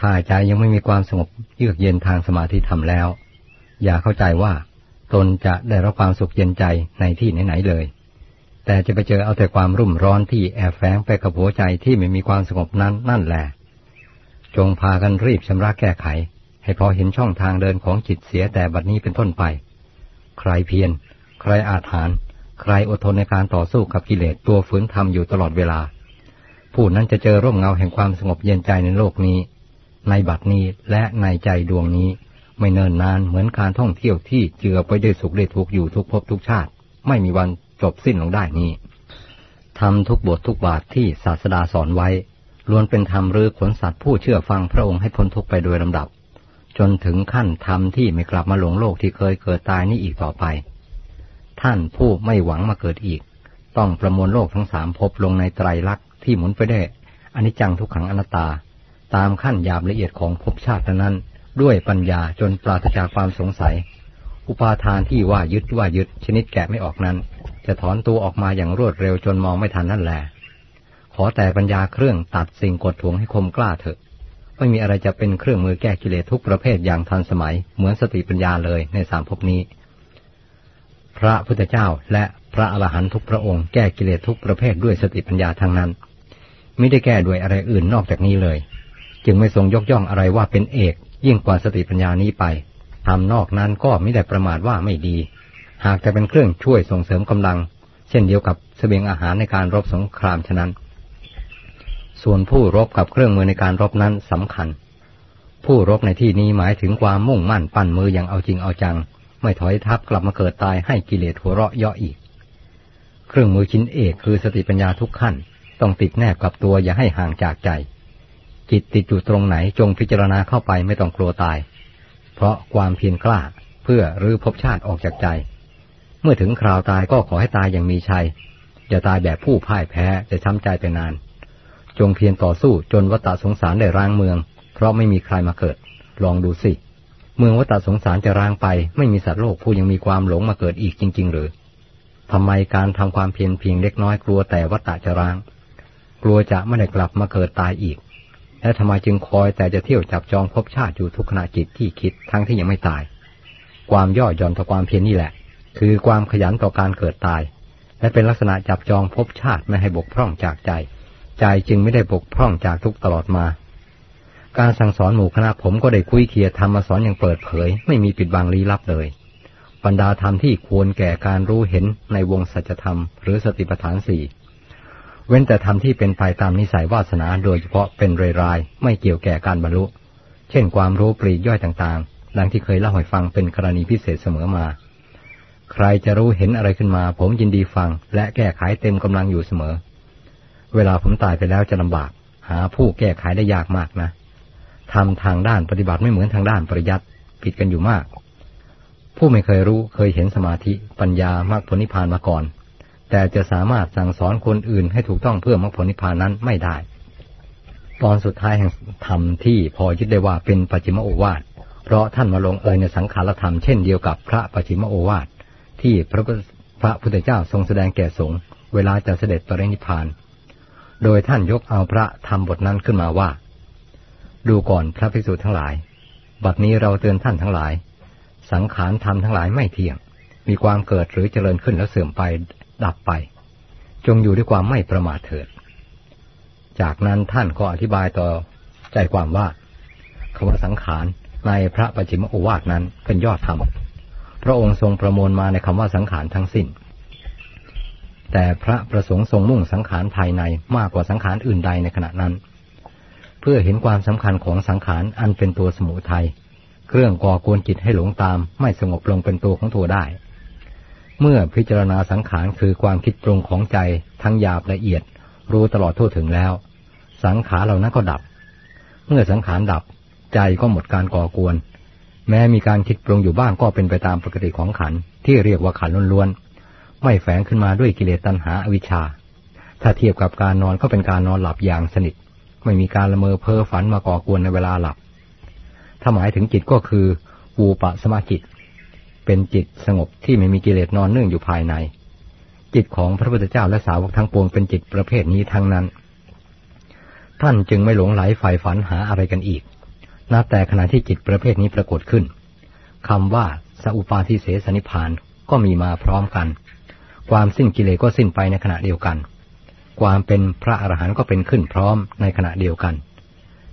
ถ้าใจยังไม่มีความสงบเยือกเย็นทางสมาธิธรรมแล้ว อย่าเข้าใจว่า ตนจะได้รับความสุขเย็นใจในที่ไหนๆเลย แต่จะไปเจอเอาแต่ความรุ่มร้อนที่แอบแฝงไปกับหัวใจที่ไม่มีความสงบนั้นนั่นแหละจงพากันรีบชำระแก้ไข ให้พอเห็นช่องทางเดินของจิตเสียแต่บัดนี้เป็นต้นไป ใครเพียรใครอาถรรพ์ใครอดทนในการต่อสู้กับกิเลสตัวฝืนทำอยู่ตลอดเวลา ผู้นั้นจะเจอร่มเงาแห่งความสงบเย็นใจในโลกนี้ ในบัดนี้และในใจดวงนี้ ไม่เนินนานเหมือนการท่องเที่ยวที่เจือไปด้วยสุขได้ทุกอยู่ทุกภพทุกชาติ ไม่มีวันจบสิ้นลงได้นี้ทำทุกบททุกบาทที่ศาสดาสอนไว้ล้วนเป็นธรรมหรือขนสัตว์ผู้เชื่อฟังพระองค์ให้พ้นทุกไปโดยลำดับ จนถึงขั้นธรรมที่ไม่กลับมาหลงโลกที่เคยเกิดตายนี้อีกต่อไป ท่านผู้ไม่หวังมาเกิดอีก ต้องประมวลโลกทั้งสามพบลงในไตรลักษณ์ที่หมุนไปได้อนิจจังทุกขังอนัตตา ตามขั้นยาบละเอียดของภพชาตินั้น ด้วยปัญญาจนปราศจากความสงสัย อุปาทานที่ว่ายึดว่ายึดชนิดแกะไม่ออกนั้น จะถอนตัวออกมาอย่างรวดเร็วจนมองไม่ทันนั่นแหละขอแต่ปัญญาเครื่องตัดสิ่งกดทวงให้คมกล้าเถอะ ไม่มีอะไรจะเป็นเครื่องมือแก้กิเลสทุกประเภทอย่างทันสมัย เหมือนสติปัญญาเลยในสามภพนี้ พระพุทธเจ้าและพระอรหันตุทุกพระองค์แก้กิเลสทุกประเภทด้วยสติปัญญาทางนั้น ไม่ได้แก้ด้วยอะไรอื่นนอกจากนี้เลย จึงไม่ทรงยกย่องอะไรว่าเป็นเอก ยิ่งกว่าสติปัญญานี้ไปทำนอกนั้นก็ไม่ได้ประมาทว่าไม่ดี หากจะเป็นเครื่องช่วยส่งเสริมกำลัง เช่นเดียวกับเสบียงอาหารในการรบสงครามฉะนั้น ส่วนผู้รบกับเครื่องมือในการรบนั้นสำคัญ ผู้รบในที่นี้หมายถึงความมุ่งมั่นปั้นมืออย่างเอาจริงเอาจัง ไม่ถอยทับกลับมาเกิดตายให้กิเลสหัวเราะเยาะอีก เครื่องมือชิ้นเอกคือสติปัญญาทุกขั้น ต้องติดแนบกับตัวอย่าให้ห่างจากใจ จิตติดอยู่ตรงไหนจงพิจารณาเข้าไปไม่ต้องกลัวตาย เพราะความเพียรกล้าเพื่อรื้อภพชาติออกจากใจ เมื่อถึงคราวตายก็ขอให้ตายอย่างมีชัย อย่าตายแบบผู้พ่ายแพ้จะช้ำใจไปนาน จงเพียรต่อสู้จนวัฏสงสารได้ร้างเมือง เพราะไม่มีใครมาเกิด ลองดูสิ เมืองวัฏสงสารจะร้างไป ไม่มีสัตว์โลกผู้ยังมีความหลงมาเกิดอีกจริง ๆ หรือทำไมการทำความเพียรเพียงเล็กน้อยกลัวแต่วัฏจะร้าง กลัวจะไม่ได้กลับมาเกิดตายอีก และทำไมจึงคอยแต่จะเที่ยวจับจองพบชาติอยู่ทุกขณะจิตที่คิดทั้งที่ยังไม่ตาย ความย่อหย่อนต่อความเพียรนี่แหละ คือความขยันต่อการเกิดตาย และเป็นลักษณะจับจองพบชาติไม่ให้บกพร่องจากใจ ใจจึงไม่ได้บกพร่องจากทุกตลอดมา การสั่งสอนหมู่คณะผมก็ได้คุยเคียธรรมสอนอย่างเปิดเผย ไม่มีปิดบังลี้ลับเลยบรรดาธรรมที่ควรแก่การรู้เห็นในวงสัจธรรม หรือสติปัฏฐานสี่ เว้นแต่ธรรมที่เป็นไปตามนิสัยวาสนาโดยเฉพาะเป็นเรายไม่เกี่ยวแก่การบรรลุ เช่นความรู้ปรีย่อยต่างๆ ดังที่เคยเล่าให้ฟังเป็นกรณีพิเศษเสมอมา ใครจะรู้เห็นอะไรขึ้นมา ผมยินดีฟัง และแก้ไขเต็มกำลังอยู่เสมอ เวลาผมตายไปแล้วจะลำบาก หาผู้แก้ไขได้ยากมากนะทำทางด้านปฏิบัติไม่เหมือนทางด้านปริยัติผิดกันอยู่มาก ผู้ไม่เคยรู้เคยเห็นสมาธิปัญญามรรคผลนิพพานมาก่อน แต่จะสามารถสั่งสอนคนอื่นให้ถูกต้องเพื่อมรรคผลนิพพานนั้นไม่ได้ ตอนสุดท้ายแห่งธรรมที่พอยึดได้ว่าเป็นปัจจิมโอวาท เพราะท่านมาลงเอยในสังขารธรรมเช่นเดียวกับพระปัจจิมโอวาท ที่พระพระพุทธเจ้าทรงแสดงแก่สงฆ์เวลาจะเสด็จปรินิพพาน โดยท่านยกเอาพระธรรมบทนั้นขึ้นมาว่า ดูก่อนพระภิกษุทั้งหลาย บัดนี้เราเตือนท่านทั้งหลาย สังขารธรรมทั้งหลายไม่เที่ยง มีความเกิดหรือเจริญขึ้นแล้วเสื่อมไป ดับไป จงอยู่ด้วยความไม่ประมาทเถิด จากนั้นท่านก็อธิบายต่อใจความว่าคำว่าสังขารในพระปจิมโอวาทนั้นเป็นยอดธรรม พระองค์ทรงประมวลมาในคำว่าสังขารทั้งสิ้น แต่พระประสงค์ทรงมุ่งสังขารภายในมากกว่าสังขารอื่นใดในขณะนั้น เพื่อเห็นความสำคัญของสังขารอันเป็นตัวสมุทัยเครื่องก่อกวนจิตให้หลงตามไม่สงบลงเป็นตัวของตัวได้ เมื่อพิจารณาสังขารคือความคิดตรงของใจทั้งหยาบละเอียด รู้ตลอดทั่วถึงแล้ว สังขารเหล่านั้นก็ดับ เมื่อสังขารดับ ใจก็หมดการก่อกวน แม้มีการคิดปรุงอยู่บ้างก็เป็นไปตามปกติของขันที่เรียกว่าขันล้วนๆไม่แฝงขึ้นมาด้วยกิเลสตัณหาอวิชชา ถ้าเทียบกับการนอนก็เป็นการนอนหลับอย่างสนิท ไม่มีการละเมอเพ้อฝันมาก่อกวนในเวลาหลับถ้าหมายถึงจิตก็คือวูปะสมาจิต เป็นจิตสงบที่ไม่มีกิเลสนอนเนื่องอยู่ภายใน จิตของพระพุทธเจ้าและสาวกทั้งปวงเป็นจิตประเภทนี้ทั้งนั้น ท่านจึงไม่หลงไหลฝ่ายฝันหาอะไรกันอีกนับแต่ขณะที่จิตประเภทนี้ปรากฏขึ้นคำว่าสัพปาทิเสสนิพานก็มีมาพร้อมกัน ความสิ้นกิเลสก็สิ้นไปในขณะเดียวกัน ความเป็นพระอรหันต์ก็เป็นขึ้นพร้อมในขณะเดียวกัน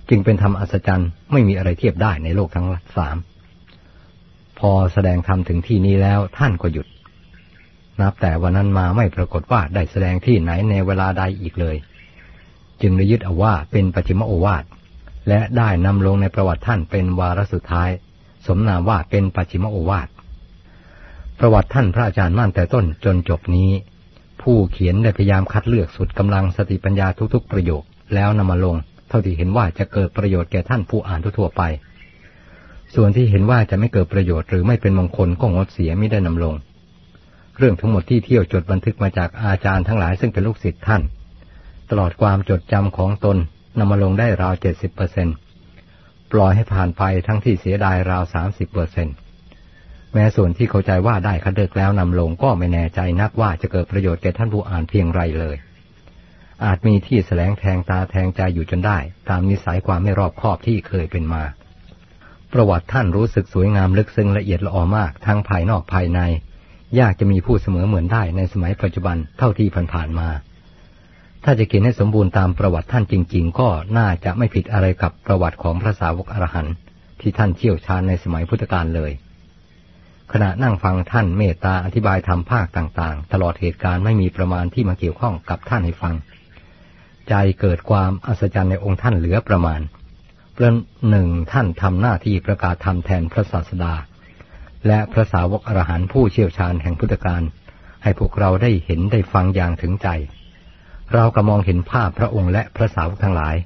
จึงเป็นธรรมอัศจรรย์ไม่มีอะไรเทียบได้ในโลกทั้งสาม พอแสดงธรรมถึงที่นี้แล้วท่านก็หยุด นับแต่วันนั้นมาไม่ปรากฏว่าได้แสดงที่ไหนในเวลาใดอีกเลย จึงได้ยึดเอาว่าเป็นปัจจิมโอวาทและได้นำลงในประวัติท่านเป็นวาระสุดท้าย สมนามว่าเป็นปัจฉิมโอวาทประวัติท่านพระอาจารย์มั่นแต่ต้นจนจบนี้ ผู้เขียนได้พยายามคัดเลือกสุดกำลังสติปัญญาทุกๆประโยคแล้วนำมาลง เท่าที่เห็นว่าจะเกิดประโยชน์แก่ท่านผู้อ่านทั่วไป ส่วนที่เห็นว่าจะไม่เกิดประโยชน์หรือไม่เป็นมงคลก็งดเสียไม่ได้นำลง เรื่องทั้งหมดที่เที่ยวจดบันทึกมาจากอาจารย์ทั้งหลายซึ่งเป็นลูกศิษย์ท่าน ตลอดความจดจำของตนนำมาลงได้ราวเจ็ดสิบเปอร์เซ็นปล่อยให้ผ่านไปทั้งที่เสียดายราวสามสิบเปอร์เซ็นแม้ส่วนที่เข้าใจว่าได้คัดเลือกแล้วนำลงก็ไม่แน่ใจนักว่าจะเกิดประโยชน์แก่ท่านผู้อ่านเพียงไรเลย อาจมีที่แสลงแทงตาแทงใจอยู่จนได้ ตามนิสัยความไม่รอบคอบที่เคยเป็นมา ประวัติท่านรู้สึกสวยงามลึกซึ้งละเอียดละออมากทั้งภายนอกภายใน ยากจะมีผู้เสมอเหมือนได้ในสมัยปัจจุบันเท่าที่ผ่านๆมา ถ้าจะเขียนให้สมบูรณ์ตามประวัติท่านจริง ๆ ก็น่าจะไม่ผิดอะไรกับประวัติของพระสาวกอรหันต์ที่ท่านเชี่ยวชาญในสมัยพุทธกาลเลย ขณะนั่งฟังท่านเมตตาอธิบายธรรมภาคต่างๆ ตลอดเหตุการณ์ไม่มีประมาณที่มาเกี่ยวข้องกับท่านให้ฟัง ใจเกิดความอัศจรรย์ในองค์ท่านเหลือประมาณ เพราะหนึ่งท่านทำหน้าที่ประกาศธรรมแทนพระศาสดา และพระสาวกอรหันต์ผู้เชี่ยวชาญแห่งพุทธการ ให้พวกเราได้เห็นได้ฟังอย่างถึงใจ เราก็มองเห็นภาพพระองค์และพระสาวกทั้งหลาย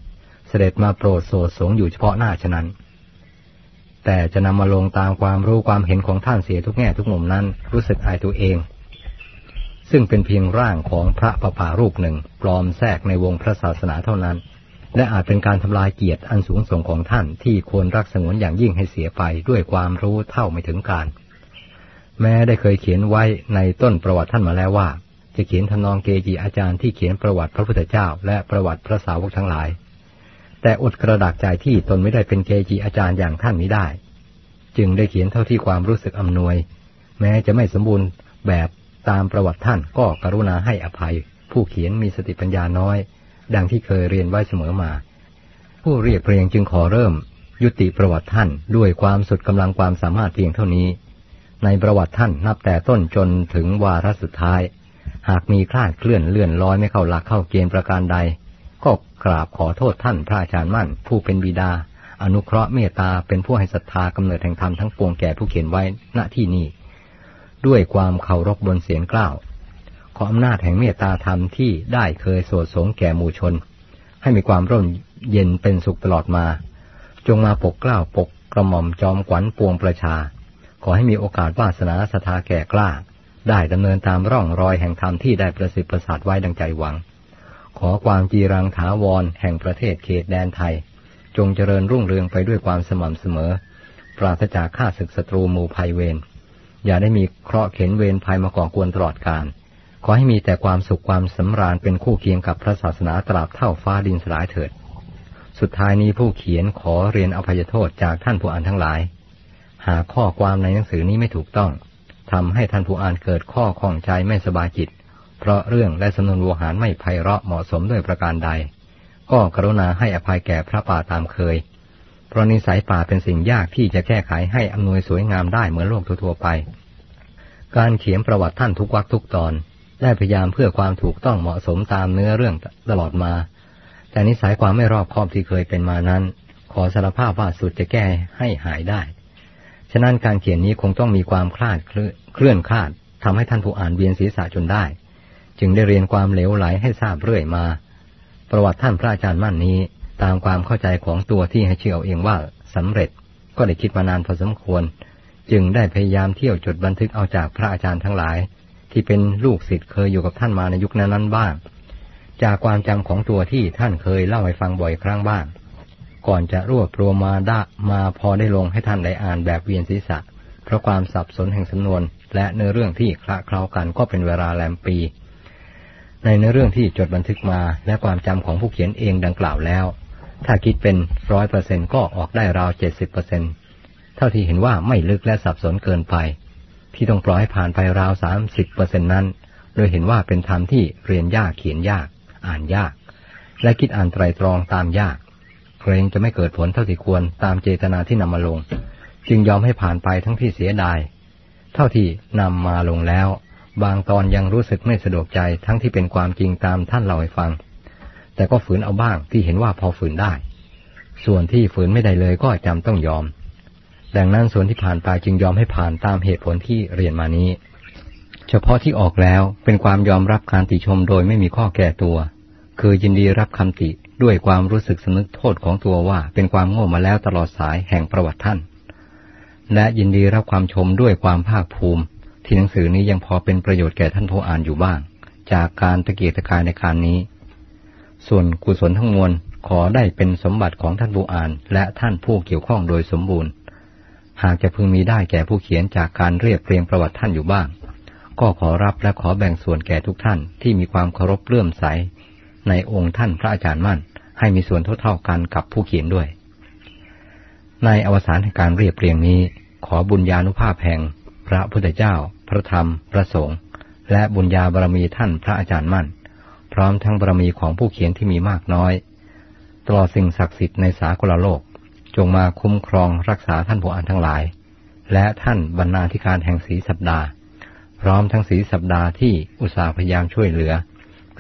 เสด็จมาโปรดโสดสงอยู่เฉพาะหน้าฉะนั้น แต่จะนำมาลงตามความรู้ความเห็นของท่านเสียทุกแง่ทุกมุมนั้นรู้สึกอายตัวเอง ซึ่งเป็นเพียงร่างของพระประภารูปหนึ่งปลอมแทรกในวงพระศาสนาเท่านั้น และอาจเป็นการทำลายเกียรติอันสูงส่งของท่านที่ควรรักสงวนอย่างยิ่งให้เสียไปด้วยความรู้เท่าไม่ถึงการ แม้ได้เคยเขียนไว้ในต้นประวัติท่านมาแล้วว่า จะเขียนทำนองเกจิอาจารย์ที่เขียนประวัติพระพุทธเจ้า และประวัติพระสาวกทั้งหลาย แต่อดกระดากใจที่ตนไม่ได้เป็นเกจิอาจารย์อย่างท่านนี้ได้ จึงได้เขียนเท่าที่ความรู้สึกอำนวย แม้จะไม่สมบูรณ์แบบตามประวัติท่านก็กรุณาให้อภัย ผู้เขียนมีสติปัญญาน้อย ดังที่เคยเรียนไว้เสมอมา ผู้เรียบเรียงจึงขอเริ่ม ยุติประวัติท่านด้วยความสุดกำลังความสามารถเพียงเท่านี้ ในประวัติท่านนับแต่ต้นจนถึงวาระสุดท้าย หากมีคลาดเคลื่อนเลื่อนลอยไม่เข้าหลักเข้าเกณฑ์ประการใด ก็กราบขอโทษท่านพระอาจารย์มั่น ผู้เป็นบิดา อนุเคราะห์เมตตาเป็นผู้ให้ศรัทธากำเนิดแห่งธรรมทั้งปวงแก่ผู้เขียนไว้ณที่นี้ด้วยความเคารพบนเสียงกล้าว ขออำนาจแห่งเมตตาธรรมที่ได้เคยสวดสงแก่หมู่ชน ให้มีความร่มเย็นเป็นสุขตลอดมา จงมาปกกล้าวปกกระหม่อมจอมขวัญปวงประชา ขอให้มีโอกาสวาสนาสถาแก่กล้า ได้ดำเนินตามร่องรอยแห่งธรรมที่ได้ประสิทธิ์ประสาทไว้ดังใจหวัง ขอความจีรังถาวรแห่งประเทศเขตแดนไทย จงเจริญรุ่งเรืองไปด้วยความสม่ำเสมอ ปราศจากข้าศึกศัตรูหมู่ภัยเวรอย่าได้มีเคราะห์เข็นเวรภัยมาก่อกวนตลอดกาล ขอให้มีแต่ความสุขความสำราญเป็นคู่เคียงกับพระศาสนาตราบเท่าฟ้าดินสลายเถิด สุดท้ายนี้ผู้เขียนขอเรียนอภัยโทษจากท่านผู้อ่านทั้งหลาย หากข้อความในหนังสือนี้ไม่ถูกต้องทำให้ท่านผู้อ่านเกิดข้อข้องใจไม่สบายจิต เพราะเรื่องและสำนวนวหารไม่ไพเราะเหมาะสมด้วยประการใด ก็กรุณาให้อภัยแก่พระป่าตามเคย เพราะนิสัยป่าเป็นสิ่งยากที่จะแก้ไขให้อำนวยสวยงามได้เหมือนโลกทั่วไป การเขียนประวัติท่านทุกวักทุกตอน ได้พยายามเพื่อความถูกต้องเหมาะสมตามเนื้อเรื่องตลอดมา แต่นิสัยความไม่รอบคอบที่เคยเป็นมานั้น ขอสารภาพว่าสุดจะแก้ให้หายได้ ฉะนั้นการเขียนนี้คงต้องมีความคลาดเคลื่อนคลาดทำให้ท่านผู้อ่านเวียนศีรษะจนได้ จึงได้เรียนความเหลวไหลให้ทราบเรื่อยมา ประวัติท่านพระอาจารย์มั่นนี้ ตามความเข้าใจของตัวที่ให้เชื่อเอาเองว่าสำเร็จก็ได้คิดมานานพอสมควร จึงได้พยายามเที่ยวจดบันทึกเอาจากพระอาจารย์ทั้งหลาย ที่เป็นลูกศิษย์เคยอยู่กับท่านมาในยุคนั้นบ้าง จากความจำของตัวที่ท่านเคยเล่าให้ฟังบ่อยครั้งบ้าง ก่อนจะรวบรวมมาได้มาพอได้ลงให้ท่านได้อ่านแบบเวียนศีรษะ เพราะความสับสนแห่งสำนวน และเนื้อเรื่องที่คละเคล้ากันก็เป็นเวลาแลมปี ในเนื้อเรื่องที่จดบันทึกมาและความจำของผู้เขียนเองดังกล่าวแล้ว ถ้าคิดเป็นร้อยเปอร์เซ็นก็ออกได้ราวเจ็ดสิบเปอร์เซ็นเท่าที่เห็นว่าไม่ลึกและสับสนเกินไป ที่ต้องปล่อยให้ผ่านไปราวสามสิบเปอร์เซ็นนั้น โดยเห็นว่าเป็นธรรมที่เรียนยากเขียนยาก อ่านยาก และคิดอ่านไตรตรองตามยาก เกรงจะไม่เกิดผลเท่าที่ควรตามเจตนาที่นำมาลง จึงยอมให้ผ่านไปทั้งที่เสียดาย เท่าที่นำมาลงแล้ว บางตอนยังรู้สึกไม่สะดวกใจทั้งที่เป็นความจริงตามท่านเล่าให้ฟัง แต่ก็ฝืนเอาบ้างที่เห็นว่าพอฝืนได้ ส่วนที่ฝืนไม่ได้เลยก็จำต้องยอม ดังนั้นส่วนที่ผ่านไปจึงยอมให้ผ่านตามเหตุผลที่เรียนมานี้ เฉพาะที่ออกแล้วเป็นความยอมรับการติชมโดยไม่มีข้อแก่ตัว คือยินดีรับคำติด้วยความรู้สึกสนึกโทษของตัวว่าเป็นความโง่มาแล้วตลอดสายแห่งประวัติท่าน และยินดีรับความชมด้วยความภาคภูมิ ที่หนังสือนี้ยังพอเป็นประโยชน์แก่ท่านผู้อ่านอยู่บ้าง จากการตะเกียกตะกายในการนี้ ส่วนกุศลทั้งมวลขอได้เป็นสมบัติของท่านผู้อ่าน และท่านผู้เกี่ยวข้องโดยสมบูรณ์ หากจะพึงมีได้แก่ผู้เขียนจากการเรียบเรียงประวัติท่านอยู่บ้าง ก็ขอรับและขอแบ่งส่วนแก่ทุกท่านที่มีความเคารพเลื่อมใส ในองค์ท่านพระอาจารย์มั่น ให้มีส่วนเท่าๆกันกับผู้เขียนด้วย ในอวสานแห่งการเรียบเรียงนี้ ขอบุญญาณุภาพแห่ง พระพุทธเจ้า พระธรรม พระสงฆ์และบุญญาบารมีท่านพระอาจารย์มั่น พร้อมทั้งบารมีของผู้เขียนที่มีมากน้อย ตลอดสิ่งศักดิ์สิทธิ์ในสากลโลก จงมาคุ้มครองรักษาท่านผู้อ่านทั้งหลาย และท่านบรรณาธิการแห่งสีสัปดาห์ พร้อมทั้งสีสัปดาห์ที่อุตสาห์พยายามช่วยเหลือ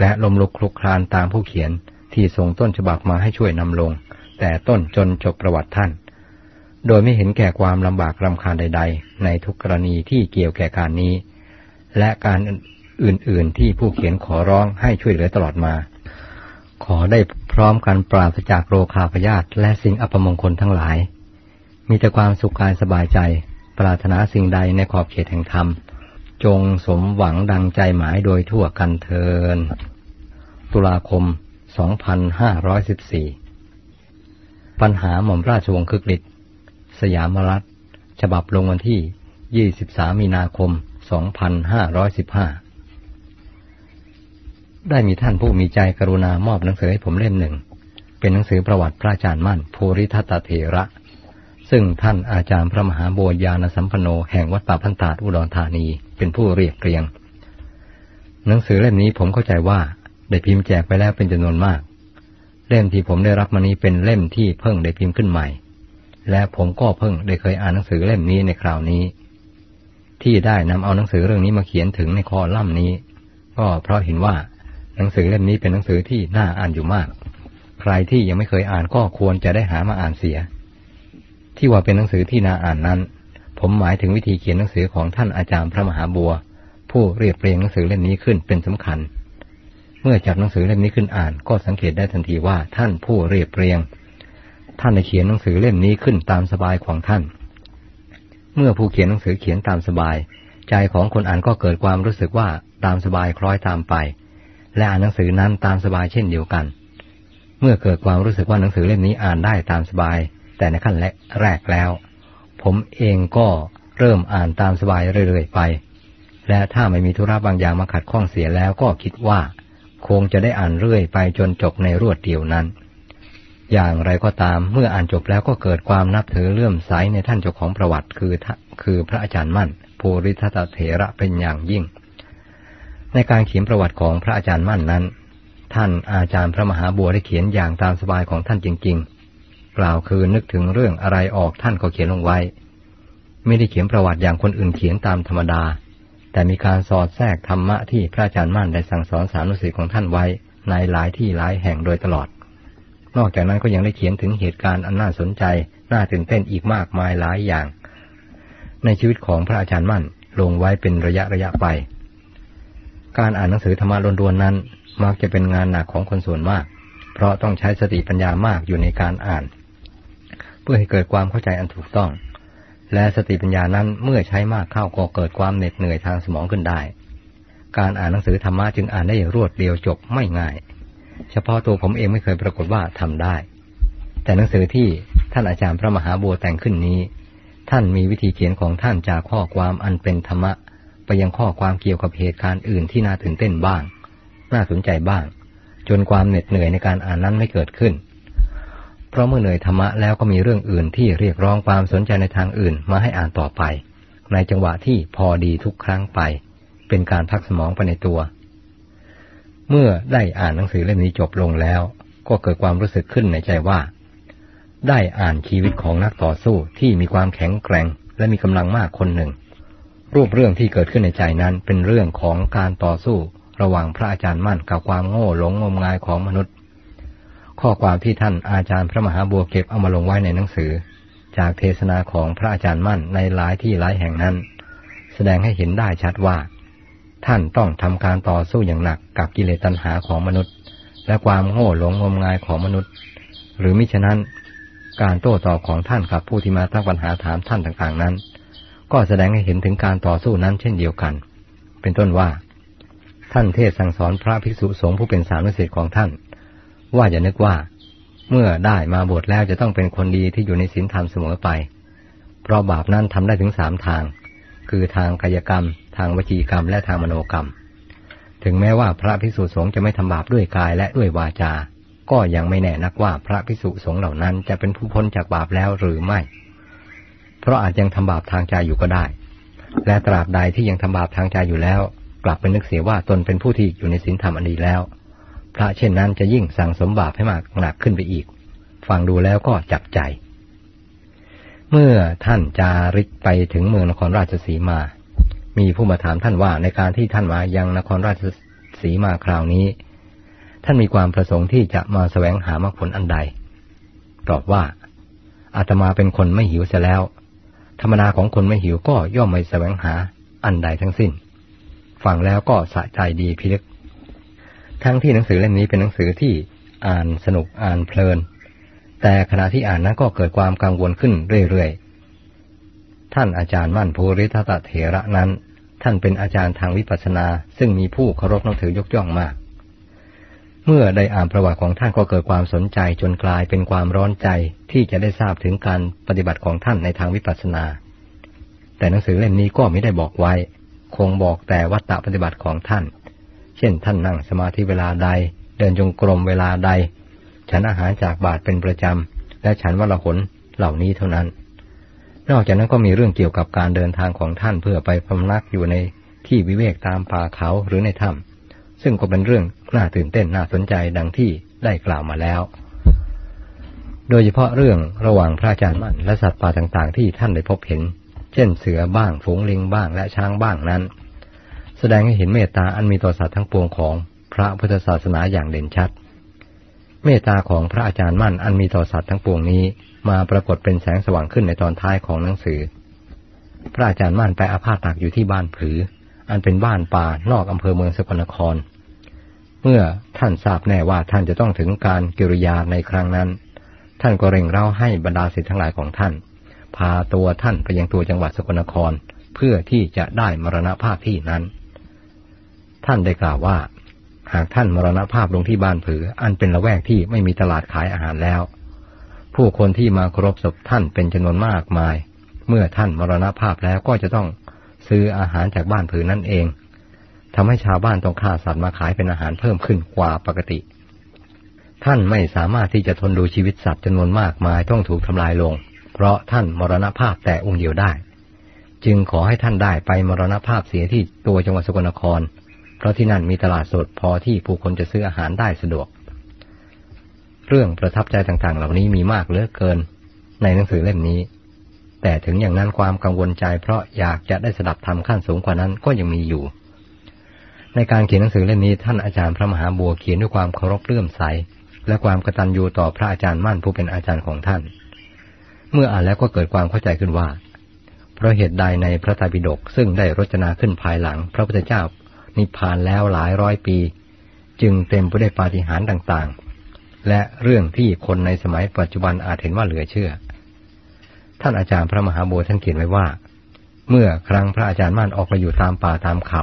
และลมลุกคลุกคลานตามผู้เขียนที่ส่งต้นฉบับมาให้ช่วยนำลง แต่ต้นจนจบประวัติท่าน โดยไม่เห็นแก่ความลำบากรำคาญใด ๆ ในทุกกรณีที่เกี่ยวแก่การนี้ และการอื่นๆที่ผู้เขียนขอร้องให้ช่วยเหลือตลอดมา ขอได้พร้อมกันปราศจากโรคาพยาธิและสิ่งอัปมงคลทั้งหลาย มีแต่ความสุขกายสบายใจ ปรารถนาสิ่งใดในขอบเขตแห่งธรรม จงสมหวังดังใจหมายโดยทั่วกันเทิน ตุลาคม 2514 ปัญหาหม่อมราชวงศ์คึกฤทธิ์ สยามรัฐ ฉบับลงวันที่ 23 มีนาคม 2515 ได้มีท่านผู้มีใจกรุณามอบหนังสือให้ผมเล่มหนึ่ง เป็นหนังสือประวัติพระอาจารย์มั่นภูริทัตเถระ ซึ่งท่านอาจารย์พระมหาโบญาณสัมพโนแห่งวัดป่าพันตาดอุดรธานีเป็นผู้เรียบเรียง หนังสือเล่มนี้ผมเข้าใจว่าได้พิมพ์แจกไปแล้วเป็นจำนวนมาก เล่มที่ผมได้รับมานี้เป็นเล่มที่เพิ่งได้พิมพ์ขึ้นใหม่ และผมก็เพิ่งได้เคยอ่านหนังสือเล่มนี้ในคราวนี้ ที่ได้นำเอาหนังสือเรื่องนี้มาเขียนถึงในคอลัมน์นี้ ก็เพราะเห็นว่า หนังสือเล่มนี้เป็นหนังสือที่น่าอ่านอยู่มาก ใครที่ยังไม่เคยอ่านก็ควรจะได้หามาอ่านเสีย ที่ว่าเป็นหนังสือที่น่าอ่านนั้น ผมหมายถึงวิธีเขียนหนังสือของท่านอาจารย์พระมหาบัว ผู้เรียบเรียงหนังสือเล่มนี้ขึ้นเป็นสำคัญ เมื่อจับหนังสือเล่มนี้ขึ้นอ่านก็สังเกตได้ทันทีว่าท่านผู้เรียบเรียง ท่านได้เขียนหนังสือเล่มนี้ขึ้นตามสบายของท่าน เมื่อผู้เขียนหนังสือเขียนตามสบาย ใจของคนอ่านก็เกิดความรู้สึกว่าตามสบายคล้อยตามไป และอ่านหนังสือนั้นตามสบายเช่นเดียวกัน เมื่อเกิดความรู้สึกว่าหนังสือเล่มนี้อ่านได้ตามสบาย แต่ในขั้นแรกแล้ว ผมเองก็เริ่มอ่านตามสบายเรื่อยๆไป และถ้าไม่มีธุระบางอย่างมาขัดข้องเสียแล้วก็คิดว่า คงจะได้อ่านเรื่อยไปจนจบในรวดเดียวนั้น อย่างไรก็ตามเมื่ออ่านจบแล้วก็เกิดความนับถือเลื่อมใสในท่านเจ้าของประวัติคือคือพระอาจารย์มั่นภูริทัตเถระเป็นอย่างยิ่ง ในการเขียนประวัติของพระอาจารย์มั่นนั้น ท่านอาจารย์พระมหาบัวได้เขียนอย่างตามสบายของท่านจริง ๆ กล่าวคือนึกถึงเรื่องอะไรออกท่านก็เขียนลงไว้ ไม่ได้เขียนประวัติอย่างคนอื่นเขียนตามธรรมดา แต่มีการสอดแทรกธรรมะที่พระอาจารย์มั่นได้สั่งสอนสานุสิตของท่านไว้ในหลายที่หลายแห่งโดยตลอด นอกจากนั้นก็ยังได้เขียนถึงเหตุการณ์อันน่าสนใจ น่าตื่นเต้นอีกมากมายหลายอย่าง ในชีวิตของพระอาจารย์มั่นลงไว้เป็นระยะระยะไป การอ่านหนังสือธรรมะล้วนๆนั้น มักจะเป็นงานหนักของคนส่วนมาก เพราะต้องใช้สติปัญญามากอยู่ในการอ่าน เพื่อให้เกิดความเข้าใจอันถูกต้อง และสติปัญญานั้นเมื่อใช้มากเข้าก็เกิดความเหน็ดเหนื่อยทางสมองขึ้นได้ การอ่านหนังสือธรรมะจึงอ่านได้รวดเดียวจบไม่ง่าย เฉพาะตัวผมเองไม่เคยปรากฏว่าทำได้ แต่หนังสือที่ท่านอาจารย์พระมหาบัวแต่งขึ้นนี้ ท่านมีวิธีเขียนของท่านจากข้อความอันเป็นธรรมะ ไปยังข้อความเกี่ยวกับเหตุการณ์อื่นที่น่าตื่นเต้นบ้าง น่าสนใจบ้าง จนความเหน็ดเหนื่อยในการอ่านนั้นไม่เกิดขึ้น เพราะเมื่อเหนื่อยธรรมะแล้วก็มีเรื่องอื่นที่เรียกร้องความสนใจในทางอื่นมาให้อ่านต่อไป ในจังหวะที่พอดีทุกครั้งไป เป็นการพักสมองไปในตัว เมื่อได้อ่านหนังสือเล่มนี้จบลงแล้ว ก็เกิดความรู้สึกขึ้นในใจว่า ได้อ่านชีวิตของนักต่อสู้ที่มีความแข็งแกร่งและมีกำลังมากคนหนึ่ง รูปเรื่องที่เกิดขึ้นในใจนั้นเป็นเรื่องของการต่อสู้ระหว่างพระอาจารย์มั่นกับความโง่หลงงมงายของมนุษย์ ข้อความที่ท่านอาจารย์พระมหาบัวเก็บเอามาลงไว้ในหนังสือ จากเทศนาของพระอาจารย์มั่นในหลายที่หลายแห่งนั้น แสดงให้เห็นได้ชัดว่า ท่านต้องทำการต่อสู้อย่างหนักกับกิเลสตัณหาของมนุษย์ และความโง่หลงงมงายของมนุษย์ หรือมิฉะนั้น การโต้ตอบของท่านกับผู้ที่มาตั้งปัญหาถามท่านต่างๆนั้น ก็แสดงให้เห็นถึงการต่อสู้นั้นเช่นเดียวกัน เป็นต้นว่า ท่านเทศสั่งสอนพระภิกษุสงฆ์ผู้เป็นสามสิทธิ์ของท่าน ว่าอย่านึกว่า เมื่อได้มาบวชแล้วจะต้องเป็นคนดีที่อยู่ในศีลธรรมเสมอไป เพราะบาปนั้นทำได้ถึงสามทาง คือทางกายกรรม ทางวจีกรรมและทางมโนกรรม ถึงแม้ว่าพระภิกษุสงฆ์จะไม่ทำบาปด้วยกายและด้วยวาจา ก็ยังไม่แน่นักว่าพระภิกษุสงฆ์เหล่านั้นจะเป็นผู้พ้นจากบาปแล้วหรือไม่ เพราะอาจยังทำบาปทางใจอยู่ก็ได้ และตราบใดที่ยังทำบาปทางใจอยู่แล้ว กลับเป็นนึกเสียว่าตนเป็นผู้ที่อยู่ในศีลธรรมอันดีแล้ว พระเช่นนั้นจะยิ่งสั่งสมบาปให้มากหนักขึ้นไปอีก ฟังดูแล้วก็จับใจ เมื่อท่านจาริกไปถึงเมืองนครราชสีมา มีผู้มาถามท่านว่าในการที่ท่านมายังนครราชสีมาคราวนี้ ท่านมีความประสงค์ที่จะมาแสวงหามรรคผลอันใด ตอบว่าอาตมาเป็นคนไม่หิวเสียแล้ว ธรรมดาของคนไม่หิวก็ย่อมไม่แสวงหาอันใดทั้งสิ้น ฟังแล้วก็สะใจดีพิลึก ทั้งที่หนังสือเล่มนี้เป็นหนังสือที่อ่านสนุกอ่านเพลิน แต่ขณะที่อ่านนั้นก็เกิดความกังวลขึ้นเรื่อยๆ ท่านอาจารย์มั่นภูริทัตเถระนั้น ท่านเป็นอาจารย์ทางวิปัสสนา ซึ่งมีผู้เคารพนับถือยกย่องมาก เมื่อได้อ่านประวัติของท่านก็เกิดความสนใจจนกลายเป็นความร้อนใจที่จะได้ทราบถึงการปฏิบัติของท่านในทางวิปัสสนา แต่หนังสือเล่มนี้ก็ไม่ได้บอกไว้ คงบอกแต่วัตตปฏิบัติของท่าน เช่นท่านนั่งสมาธิเวลาใด เดินจงกรมเวลาใด ฉันอาหารจากบาทเป็นประจำ และฉันวัละหนเหล่านี้เท่านั้น นอกจากนั้นก็มีเรื่องเกี่ยวกับการเดินทางของท่านเพื่อไปพำนักอยู่ในที่วิเวกตามป่าเขาหรือในถ้ำ ซึ่งก็เป็นเรื่องน่าตื่นเต้นน่าสนใจดังที่ได้กล่าวมาแล้ว โดยเฉพาะเรื่องระหว่างพระอาจารย์มั่นและสัตว์ป่าต่างๆ ที่ท่านได้พบเห็น เช่นเสือบ้าง ฝูงลิงบ้างและช้างบ้างนั้น แสดงให้เห็นเมตตาอันมีต่อสัตว์ทั้งปวงของพระพุทธศาสนาอย่างเด่นชัด เมตตาของพระอาจารย์มั่นอันมีต่อสัตว์ทั้งปวงนี้ มาปรากฏเป็นแสงสว่างขึ้นในตอนท้ายของหนังสือ พระอาจารย์มั่นไปอาพาธหนักอยู่ที่บ้านผือ อันเป็นบ้านป่านอกอำเภอเมืองสกลนคร เมื่อท่านทราบแน่ว่าท่านจะต้องถึงการกิริยาในครั้งนั้น ท่านก็เร่งเร้าให้บรรดาศิษย์ทั้งหลายของท่าน พาตัวท่านไปยังตัวจังหวัดสกลนคร เพื่อที่จะได้มรณภาพที่นั้น ท่านได้กล่าวว่า หากท่านมรณภาพลงที่บ้านผือ อันเป็นละแวกที่ไม่มีตลาดขายอาหารแล้ว ผู้คนที่มาเคารพศพท่านเป็นจำนวนมากมาย เมื่อท่านมรณภาพแล้วก็จะต้อง ซื้ออาหารจากบ้านผือนั่นเองทำให้ชาวบ้านต้องฆ่าสัตว์มาขายเป็นอาหารเพิ่มขึ้นกว่าปกติ ท่านไม่สามารถที่จะทนดูชีวิตสัตว์จำนวนมากมายต้องถูกทำลายลง เพราะท่านมรณภาพแต่องค์เดียวได้ จึงขอให้ท่านได้ไปมรณภาพเสียที่ตัวจังหวัดสกลนคร เพราะที่นั่นมีตลาดสดพอที่ผู้คนจะซื้ออาหารได้สะดวก เรื่องประทับใจต่างๆ เหล่านี้มีมากเหลือเกิน ในหนังสือเล่มนี้ แต่ถึงอย่างนั้นความกังวลใจเพราะอยากจะได้สดับธรรมขั้นสูงกว่านั้นก็ยังมีอยู่ ในการเขียนหนังสือเล่มนี้ท่านอาจารย์พระมหาบัวเขียนด้วยความเคารพเลื่อมใส และความกตัญญูต่อพระอาจารย์มั่นผู้เป็นอาจารย์ของท่าน เมื่ออ่านแล้วก็เกิดความเข้าใจขึ้นว่า เพราะเหตุใดในพระไตรปิฎกซึ่งได้รจนาขึ้นภายหลัง พระพุทธเจ้านิพพานแล้วหลายร้อยปี จึงเต็มไปด้วยปาฏิหาริย์ต่างๆ และเรื่องที่คนในสมัยปัจจุบันอาจเห็นว่าเหลือเชื่อ ท่านอาจารย์พระมหาบัวท่านเขียนไว้ว่า เมื่อครั้งพระอาจารย์มั่นออกไปอยู่ตามป่าตามเขา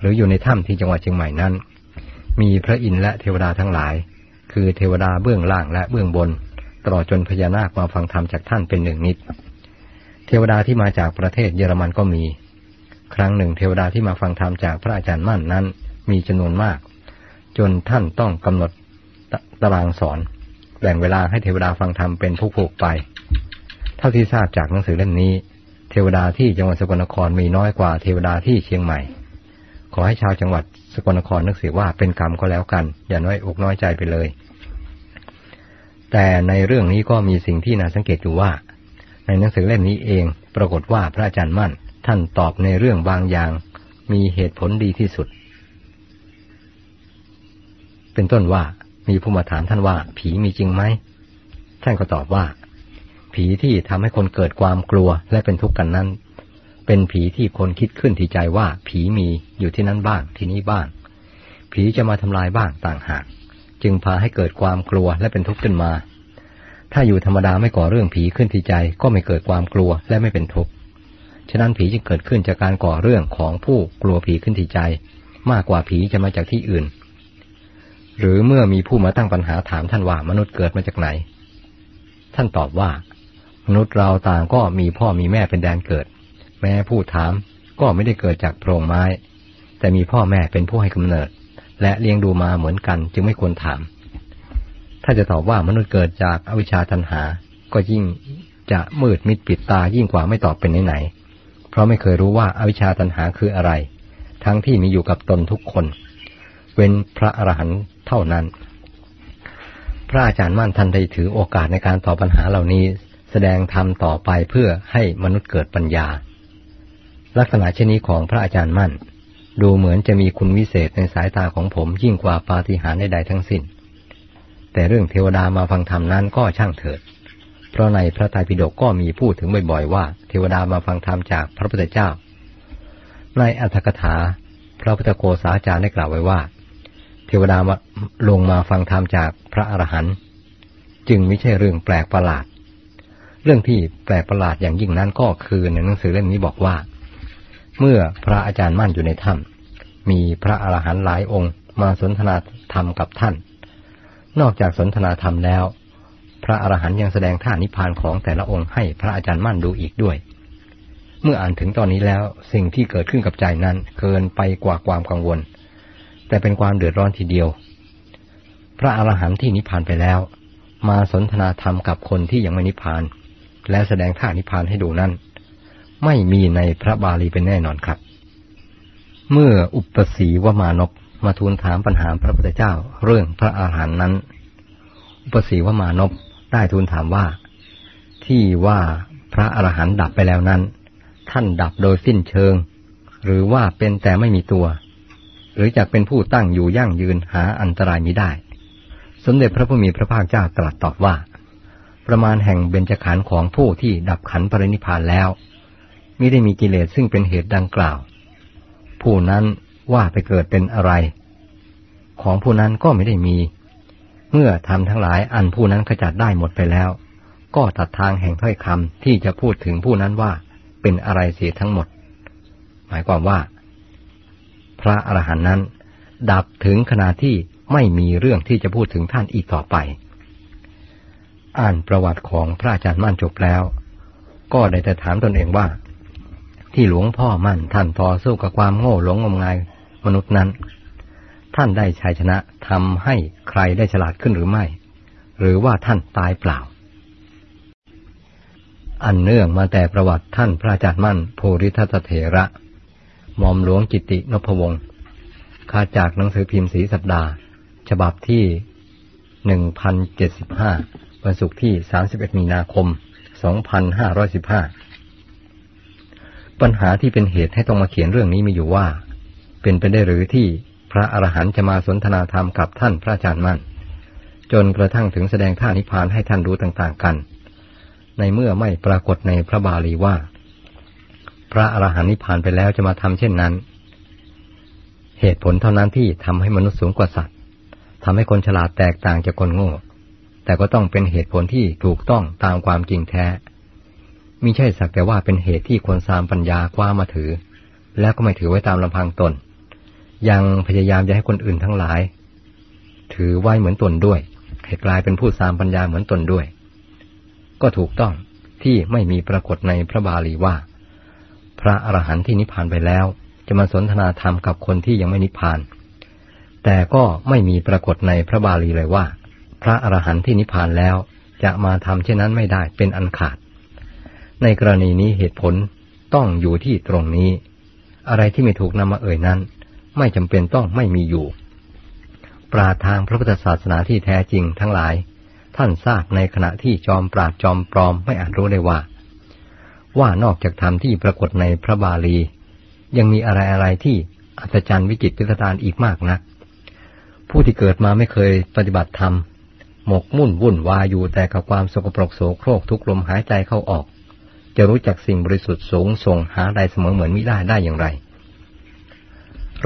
หรืออยู่ในถ้ำที่จังหวัดเชียงใหม่นั้น มีพระอินทร์และเทวดาทั้งหลาย คือเทวดาเบื้องล่างและเบื้องบน ตลอดจนพญานาคมาฟังธรรมจากท่านเป็นหนึ่งนิด เทวดาที่มาจากประเทศเยอรมันก็มี ครั้งหนึ่งเทวดาที่มาฟังธรรมจากพระอาจารย์มั่นนั้น มีจำนวนมาก จนท่านต้องกำหนดตารางสอนแบ่งเวลาให้เทวดาฟังธรรมเป็นผู้ผูกไป ท่าที่ทราบจากหนังสือเล่มนี้ เทวดาที่จังหวัดสกลนครมีน้อยกว่าเทวดาที่เชียงใหม่ ขอให้ชาวจังหวัดสกลนครนึกเสียว่าเป็นกรรมก็แล้วกัน อย่าน้อยอกน้อยใจไปเลย แต่ในเรื่องนี้ก็มีสิ่งที่น่าสังเกตอยู่ว่า ในหนังสือเล่มนี้เองปรากฏว่าพระอาจารย์มั่น ท่านตอบในเรื่องบางอย่าง มีเหตุผลดีที่สุด เป็นต้นว่ามีผู้มาถามท่านว่าผีมีจริงไหมท่านก็ตอบว่า ผีที่ทำให้คนเกิดความกลัวและเป็นทุกข์กันนั้น เป็นผีที่คนคิดขึ้นที่ใจว่าผีมีอยู่ที่นั่นบ้างที่นี้บ้าง ผีจะมาทำลายบ้างต่างหาก จึงพาให้เกิดความกลัวและเป็นทุกข์ขึ้นมา ถ้าอยู่ธรรมดาไม่ก่อเรื่องผีขึ้นที่ใจก็ไม่เกิดความกลัวและไม่เป็นทุกข์ ฉะนั้นผีจึงเกิดขึ้นจากการก่อเรื่องของผู้กลัวผีขึ้นที่ใจ มากกว่าผีจะมาจากที่อื่น หรือเมื่อมีผู้มาตั้งปัญหาถามท่านว่ามนุษย์เกิดมาจากไหน ท่านตอบว่า มนุษย์เราต่างก็มีพ่อมีแม่เป็นแดนเกิด แม้ผู้ถามก็ไม่ได้เกิดจากโพรงไม้ แต่มีพ่อแม่เป็นผู้ให้กำเนิด และเลี้ยงดูมาเหมือนกันจึงไม่ควรถาม ถ้าจะตอบว่ามนุษย์เกิดจากอวิชชาทันหา ก็ยิ่งจะมืดมิดปิดตายิ่งกว่าไม่ตอบเป็นไหนๆเพราะไม่เคยรู้ว่าอวิชชาตันหาคืออะไร ทั้งที่มีอยู่กับตนทุกคน เว้นพระอรหันต์เท่านั้น พระอาจารย์มั่นท่านได้ถือโอกาสในการตอบปัญหาเหล่านี้ แสดงธรรมต่อไปเพื่อให้มนุษย์เกิดปัญญา ลักษณะเช่นนี้ของพระอาจารย์มั่น ดูเหมือนจะมีคุณวิเศษในสายตาของผมยิ่งกว่าปาฏิหาริย์ใดๆทั้งสิ้น แต่เรื่องเทวดามาฟังธรรมนั้นก็ช่างเถิด เพราะในพระไตรปิฎกก็มีพูดถึงบ่อยๆว่า เทวดามาฟังธรรมจากพระพุทธเจ้า ในอัตถกถา พระพุทธโกษาจารย์ได้กล่าวไว้ว่า เทวดามาลงมาฟังธรรมจากพระอรหันต์จึงไม่ใช่เรื่องแปลกประหลาด เรื่องที่แปลกประหลาดอย่างยิ่งนั้นก็คือในหนังสือเล่มนี้บอกว่า เมื่อพระอาจารย์มั่นอยู่ในถ้ำมีพระอรหันต์หลายองค์มาสนทนาธรรมกับท่าน นอกจากสนทนาธรรมแล้ว พระอรหันต์ยังแสดงท่านิพพานของแต่ละองค์ให้พระอาจารย์มั่นดูอีกด้วย เมื่ออ่านถึงตอนนี้แล้วสิ่งที่เกิดขึ้นกับใจนั้นเกินไปกว่าความกังวล แต่เป็นความเดือดร้อนทีเดียว พระอรหันต์ที่นิพพานไปแล้ว มาสนทนาธรรมกับคนที่ยังไม่นิพพาน และแสดงท่านิพพานให้ดูนั้น ไม่มีในพระบาลีเป็นแน่นอนครับ เมื่ออุปสีวมานพมาทูลถามปัญหาพระพุทธเจ้าเรื่องพระอาหารหันต์นั้น อุปสีวมานพได้ทูลถามว่า ที่ว่าพระอรหันต์ดับไปแล้วนั้น ท่านดับโดยสิ้นเชิง หรือว่าเป็นแต่ไม่มีตัว หรือจะเป็นผู้ตั้งอยู่ยั่งยืนหาอันตรายมิได้ สมเด็จพระผู้มีพระภาคเจ้าตรัสตอบว่า ประมาณแห่งเบญจขันธ์ของผู้ที่ดับขันธปรินิพานแล้วมิได้มีกิเลสซึ่งเป็นเหตุดังกล่าว ผู้นั้นว่าไปเกิดเป็นอะไร ของผู้นั้นก็ไม่ได้มี เมื่อทำทั้งหลายอันผู้นั้นขจัดได้หมดไปแล้ว ก็ตัดทางแห่งถ้อยคำที่จะพูดถึงผู้นั้นว่าเป็นอะไรเสียทั้งหมด หมายความว่า พระอรหันต์นั้น ดับถึงขณะที่ไม่มีเรื่องที่จะพูดถึงท่านอีกต่อไป อ่านประวัติของพระอาจารย์มั่นจบแล้ว ก็ได้แต่ถามตนเองว่า ที่หลวงพ่อมั่นท่านต่อสู้กับความโง่หลงงมงายมนุษย์นั้น ท่านได้ชัยชนะทำให้ใครได้ฉลาดขึ้นหรือไม่ หรือว่าท่านตายเปล่า อันเนื่องมาแต่ประวัติท่านพระอาจารย์มั่นโพริทัตเถระหม่อมหลวงจิตินพวงศ์คาจากหนังสือพิมพ์สีสัปดาห์ ฉบับที่หนึ่งพันเจ็ดสิบห้า วันศุกร์ที่สามสิบเอ็ดมีนาคมสองพันห้าร้อยสิบห้าปัญหาที่เป็นเหตุให้ต้องมาเขียนเรื่องนี้มีอยู่ว่า เป็นไปได้หรือที่พระอรหันต์จะมาสนทนาธรรมกับท่านพระอาจารย์มั่น จนกระทั่งถึงแสดงท่านิพพานให้ท่านรู้ต่างๆกัน ในเมื่อไม่ปรากฏในพระบาลีว่า พระอรหันต์นิพพานไปแล้วจะมาทำเช่นนั้น เหตุผลเท่านั้นที่ทำให้มนุษย์สูงกว่าสัตว์ทำให้คนฉลาดแตกต่างจากคนโง่ แต่ก็ต้องเป็นเหตุผลที่ถูกต้องตามความจริงแท้มิใช่สักแต่ว่าเป็นเหตุที่คนสามปัญญาคว้ามาถือ แล้วก็ไม่ถือไว้ตามลำพังตน ยังพยายามจะให้คนอื่นทั้งหลาย ถือไว้เหมือนตนด้วยให้กลายเป็นผู้สามปัญญาเหมือนตนด้วย ก็ถูกต้องที่ไม่มีปรากฏในพระบาลีว่า พระอรหันต์ที่นิพพานไปแล้ว จะมาสนทนาธรรมกับคนที่ยังไม่นิพพาน แต่ก็ไม่มีปรากฏในพระบาลีเลยว่า พระอรหันต์ที่นิพพานแล้วจะมาทำเช่นนั้นไม่ได้เป็นอันขาด ในกรณีนี้เหตุผลต้องอยู่ที่ตรงนี้ อะไรที่ไม่ถูกนำมาเอ่ยนั้น ไม่จำเป็นต้องไม่มีอยู่ ปราทางพระพุทธศาสนาที่แท้จริงทั้งหลาย ท่านทราบในขณะที่จอมปราดจอมปลอมไม่อาจรู้ได้ว่า ว่านอกจากธรรมที่ปรากฏในพระบาลี ยังมีอะไรอะไรที่อัศจรรย์วิจิตพิสดารอีกมากนัก ผู้ที่เกิดมาไม่เคยปฏิบัติธรรม หมกมุ่นวุ่นวายอยู่แต่กับความสกปรกโสโครกทุกลมหายใจเข้าออก จะรู้จักสิ่งบริสุทธิ์สูงส่งหาใดเสมอเหมือนมิได้ได้อย่างไร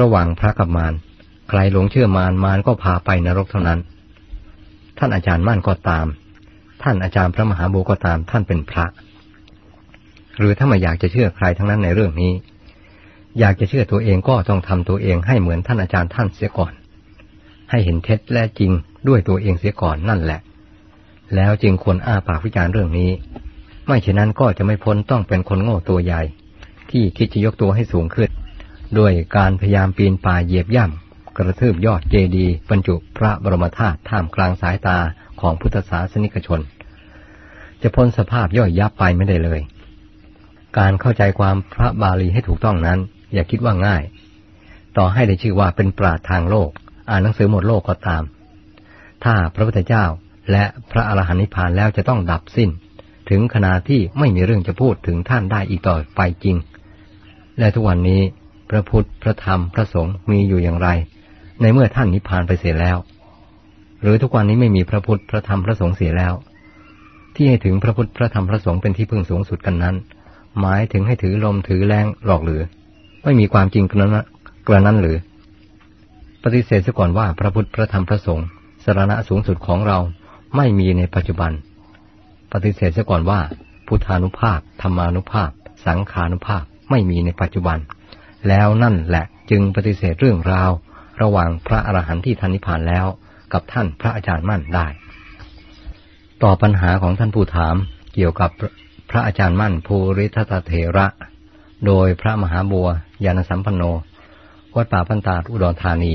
ระหว่างพระกับมารใครหลงเชื่อมารมารก็พาไปนรกเท่านั้น ท่านอาจารย์มั่นก็ตาม ท่านอาจารย์พระมหาโบก็ตามท่านเป็นพระ หรือถ้าไม่อยากจะเชื่อใครทั้งนั้นในเรื่องนี้ อยากจะเชื่อตัวเองก็ต้องทำตัวเองให้เหมือนท่านอาจารย์ท่านเสียก่อน ให้เห็นเท็จและจริงด้วยตัวเองเสียก่อนนั่นแหละ แล้วจึงควรอ้าปากวิจารณ์เรื่องนี้ ไม่เช่นนั้นก็จะไม่พ้นต้องเป็นคนโง่ตัวใหญ่ ที่คิดจะยกตัวให้สูงขึ้น ด้วยการพยายามปีนป่าเหยียบย่ำกระทืบยอดเจดีย์บรรจุพระบรมธาตุท่ามกลางสายตาของพุทธศาสนิกชน จะพ้นสภาพย่อยยับไปไม่ได้เลย การเข้าใจความพระบาลีให้ถูกต้องนั้น อย่าคิดว่าง่าย ต่อให้ได้ชื่อว่าเป็นปราดทางโลก อ่านหนังสือหมดโลกก็ตาม ถ้าพระพุทธเจ้าและพระอรหันต์นิพพานแล้วจะต้องดับสิ้น ถึงขนาดที่ไม่มีเรื่องจะพูดถึงท่านได้อีกต่อไปจริง และทุกวันนี้พระพุทธพระธรรมพระสงฆ์มีอยู่อย่างไร ในเมื่อท่านนิพพานไปเสียแล้ว หรือทุกวันนี้ไม่มีพระพุทธพระธรรมพระสงฆ์เสียแล้ว ที่ให้ถึงพระพุทธพระธรรมพระสงฆ์เป็นที่พึ่งสูงสุดกันนั้น หมายถึงให้ถือลมถือแรงหลอกหรือ ไม่มีความจริงกระนั้นหรือ ปฏิเสธซะก่อนว่าพระพุทธพระธรรมพระสงฆ์สารณะสูงสุดของเราไม่มีในปัจจุบัน ปฏิเสธซะก่อนว่า พุทธานุภาพธรรมานุภาพ สังขานุภาพไม่มีในปัจจุบัน แล้วนั่นแหละจึงปฏิเสธเรื่องราว ระหว่างพระอรหันต์ที่ท่านนิพพานแล้ว กับท่านพระอาจารย์มั่นได้ ต่อปัญหาของท่านผู้ถามเกี่ยวกับพระอาจารย์มั่นภูริทัตเถระ โดยพระมหาบัวยานสัมปันโน วัดป่าพันตาอุดรธานี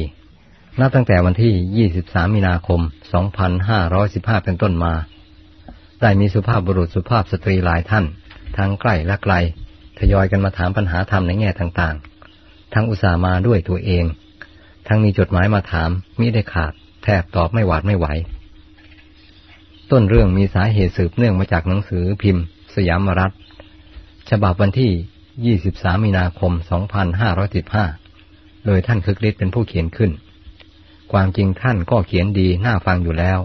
นับตั้งแต่วันที่ 23 มีนาคม 2515 เป็นต้นมา ได้มีสุภาพบุรุษสุภาพสตรีหลายท่าน ทั้งใกล้และไกล ทยอยกันมาถามปัญหาธรรมในแง่ต่างๆ ทั้งอุตส่าห์มาด้วยตัวเอง ทั้งมีจดหมายมาถาม มิได้ขาด แทบตอบไม่หวาดไม่ไหว ต้นเรื่องมีสาเหตุสืบเนื่องมาจากหนังสือพิมพ์ สยามรัฐ ฉบับวันที่ 23 มีนาคม 2515 โดยท่านคึกฤทธิ์เป็นผู้เขียนขึ้น ความจริงท่านก็เขียนดีน่าฟังอยู่แล้ว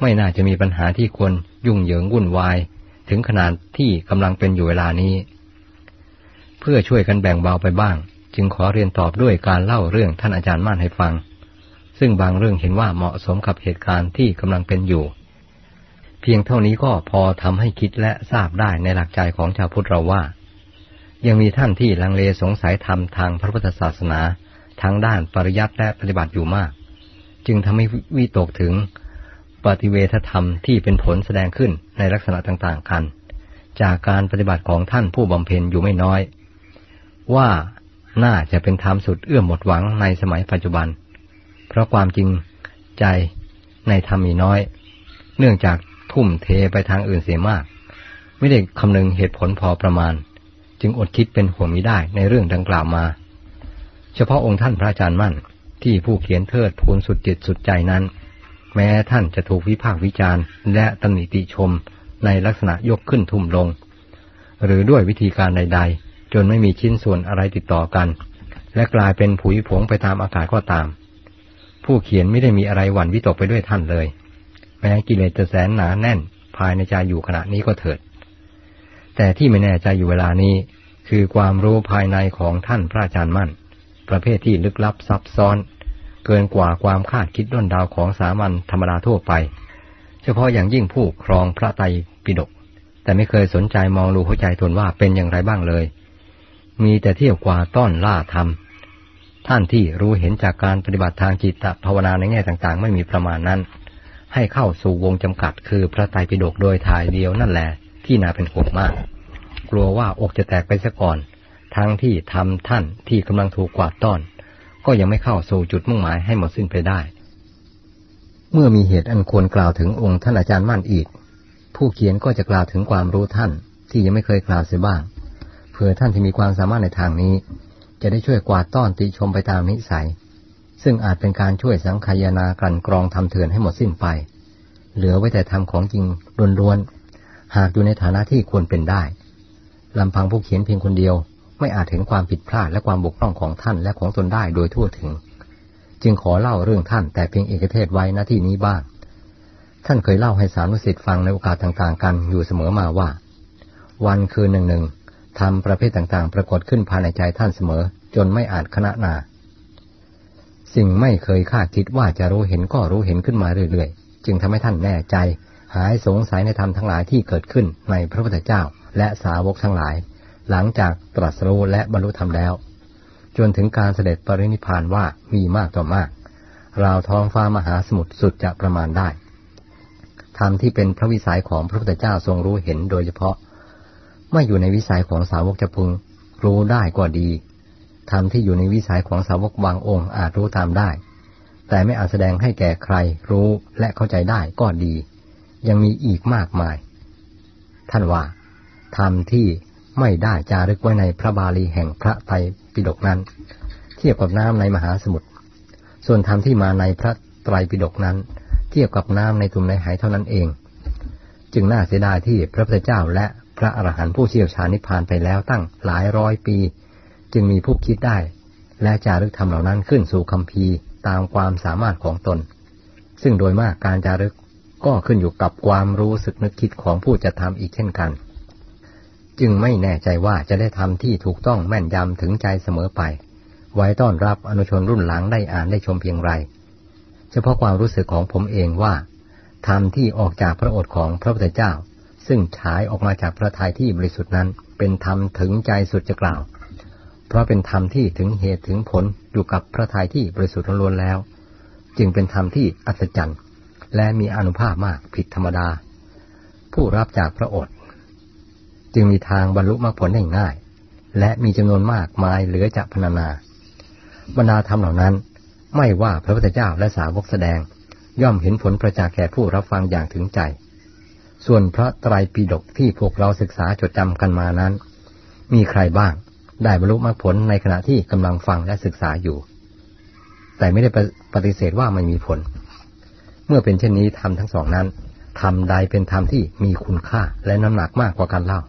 ไม่น่าจะมีปัญหาที่ควรยุ่งเหยิงวุ่นวาย ถึงขนาดที่กำลังเป็นอยู่เวลานี้ เพื่อช่วยกันแบ่งเบาไปบ้าง จึงขอเรียนตอบด้วยการเล่าเรื่องท่านอาจารย์ม่านให้ฟัง ซึ่งบางเรื่องเห็นว่าเหมาะสมกับเหตุการณ์ที่กำลังเป็นอยู่ เพียงเท่านี้ก็พอทำให้คิดและทราบได้ในหลักใจของชาวพุทธเราว่า ยังมีท่านที่ลังเลสงสัยธรรมทางพระพุทธศาสนาทั้งด้านปริยัติและปฏิบัติอยู่มาก จึงทำให้วิตกถึงปฏิเวทธรรมที่เป็นผลแสดงขึ้นในลักษณะต่างๆกัน จากการปฏิบัติของท่านผู้บำเพ็ญอยู่ไม่น้อย ว่าน่าจะเป็นธรรมสุดเอื้อมหมดหวังในสมัยปัจจุบัน เพราะความจริงใจในธรรมมีน้อย เนื่องจากทุ่มเทไปทางอื่นเสียมาก ไม่ได้คำนึงเหตุผลพอประมาณ จึงอดคิดเป็นห่วงมิได้ในเรื่องดังกล่าวมา เฉพาะองค์ท่านพระอาจารย์มั่น ที่ผู้เขียนเทิดพูนสุดจิตสุดใจนั้น แม้ท่านจะถูกวิพากษ์วิจารณ์ และตำหนิติชมในลักษณะยกขึ้นทุ่มลง หรือด้วยวิธีการใด ๆ จนไม่มีชิ้นส่วนอะไรติดต่อกัน และกลายเป็นผุยผงไปตามอากาศก็ตาม ผู้เขียนไม่ได้มีอะไรหวั่นวิตกไปด้วยท่านเลย แม้กิเลสจะแสนหนาแน่น ภายในใจอยู่ขณะนี้ก็เถิด แต่ที่ไม่แน่ใจอยู่เวลานี้คือความรู้ภายในของท่านพระอาจารย์มั่น ประเภทที่ลึกลับซับซ้อน เกินกว่าความคาดคิดด้นดาวของสามัญธรรมดาทั่วไป เฉพาะอย่างยิ่งผู้ครองพระไตรปิฎกแต่ไม่เคยสนใจมองดูหัวใจตนว่าเป็นอย่างไรบ้างเลย มีแต่เที่ยวกว่าต้อนล่าธรรม ท่านที่รู้เห็นจากการปฏิบัติทางจิตภาวนาในแง่ต่างๆ ไม่มีประมาณนั้น ให้เข้าสู่วงจำกัดคือพระไตรปิฎกโดยทายเดียวนั่นแหละที่น่าเป็นห่วงมาก กลัวว่าอกจะแตกไปซะก่อน ทั้งที่ทำท่านที่กำลังถูกกวาดต้อน ก็ยังไม่เข้าสู่จุดมุ่งหมายให้หมดสิ้นไปได้ เมื่อมีเหตุอันควรกล่าวถึงองค์ท่านอาจารย์มั่นอีก ผู้เขียนก็จะกล่าวถึงความรู้ท่านที่ยังไม่เคยกล่าวเสียบ้าง เผื่อท่านที่มีความสามารถในทางนี้ จะได้ช่วยกวาดต้อนติชมไปตามนิสัย ซึ่งอาจเป็นการช่วยสังขายนากลั่นกรองทำเถื่อนให้หมดสิ้นไป เหลือไว้แต่ทำของจริงล้วนๆหากอยู่ในฐานะที่ควรเป็นได้ลำพังผู้เขียนเพียงคนเดียว ไม่อาจเห็นความผิดพลาดและความบกพร่องของท่านและของตนได้โดยทั่วถึง จึงขอเล่าเรื่องท่านแต่เพียงเอกเทศไว้ณที่นี้บ้าง ท่านเคยเล่าให้สารุสิทธิ์ฟังในโอกาสต่างๆ กันอยู่เสมอมาว่า วันคืนหนึ่งหนึ่งทำประเภทต่างๆ ปรากฏขึ้นภายในใจท่านเสมอ จนไม่อาจคณะนา สิ่งไม่เคยคาดคิดว่าจะรู้เห็นก็รู้เห็นขึ้นมาเรื่อยๆ จึงทำให้ท่านแน่ใจ หายสงสัยในธรรมทั้งหลายที่เกิดขึ้นในพระพุทธเจ้า และสาวกทั้งหลาย หลังจากตรัสรู้และบรรลุธรรมแล้ว จนถึงการเสด็จปรินิพานว่ามีมากต่อมาก ราวท้องฟ้ามหาสมุทรสุดจะประมาณได้ธรรมที่เป็นพระวิสัยของพระพุทธเจ้าทรงรู้เห็นโดยเฉพาะ ไม่อยู่ในวิสัยของสาวกจะพึงรู้ได้ก็ดีธรรมที่อยู่ในวิสัยของสาวกบางองค์อาจรู้ตามได้ แต่ไม่อาจแสดงให้แก่ใครรู้และเข้าใจได้ก็ดี ยังมีอีกมากมาย ท่านว่าธรรมที่ ไม่ได้จารึกไว้ในพระบาลีแห่งพระไตรปิฎกนั้น เทียบกับน้ำในมหาสมุทร ส่วนธรรมที่มาในพระไตรปิฎกนั้น เทียบกับน้ำในตุ่มในหายเท่านั้นเอง จึงน่าเสียดายที่พระพุทธเจ้าและพระอรหันต์ผู้เชี่ยวชาญนิพพานไปแล้วตั้งหลายร้อยปี จึงมีผู้คิดได้ และจารึกธรรมเหล่านั้นขึ้นสู่คำพีตามความสามารถของตน ซึ่งโดยมากการจารึกก็ขึ้นอยู่กับความรู้สึกนึกคิดของผู้จะทำอีกเช่นกัน จึงไม่แน่ใจว่าจะได้ทำที่ถูกต้องแม่นยำถึงใจเสมอไป ไว้ต้อนรับอนุชนรุ่นหลังได้อ่านได้ชมเพียงไร เฉพาะความรู้สึกของผมเองว่าธรรมที่ออกจากพระโอษฐ์ของพระพุทธเจ้า ซึ่งฉายออกมาจากพระทัยที่บริสุทธิ์นั้น เป็นธรรมถึงใจสุดจะกล่าว เพราะเป็นธรรมที่ถึงเหตุถึงผลอยู่กับพระทัยที่บริสุทธิ์ล้วนแล้ว จึงเป็นธรรมที่อัศจรรย์ และมีอนุภาพมากผิดธรรมดา ผู้รับจากพระโอษฐ์ จึงมีทางบรรลุมรรคผลได้ง่าย และมีจำนวนมากมายเหลือจะพรรณนา บรรดาธรรมเหล่านั้น ไม่ว่าพระพุทธเจ้าและสาวกแสดง ย่อมเห็นผลประจักษ์แก่ผู้รับฟังอย่างถึงใจ ส่วนพระไตรปิฎกที่พวกเราศึกษาจดจำกันมานั้น มีใครบ้างได้บรรลุมรรคผลในขณะที่กำลังฟังและศึกษาอยู่ แต่ไม่ได้ปฏิเสธว่าไม่มีผล เมื่อเป็นเช่นนี้ธรรมทั้งสองนั้นธรรมใดเป็นธรรมที่มีคุณค่าและน้ำหนักมากกว่ากันเล่า